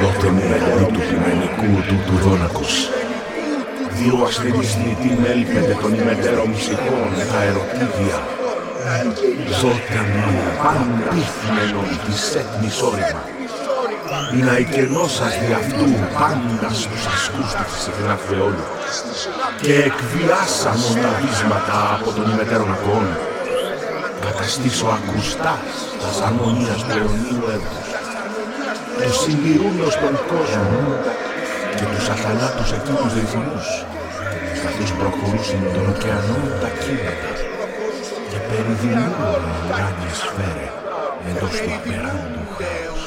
Δώτε μου μελέτη του ποιμενικού του του δόνακος. Δύο αστεριστριτή μέλπετε των ημετέρων ψυχών τα ερωτήδια. Δώτε μου πανπίθμενον της έτμης όρημα. Να εκενώ σας δι' αυτού πάντα στους ασκούς του συχνά Θεόλου. Και εκβιάσαμον τα βίσματα από τον ημετέρων ακών. Καταστήσω ακουστάς τας αρμονίας τους αιωνίου έδους. Τους συντηρούμενος τον κόσμο και τους αθανάτους εκείνους ρυθμούς καθώς προχωρούσαν τον ωκεανό τα κύματα και περιδηλούν ουράνια σφαίρα εντός του απεράντου χάους.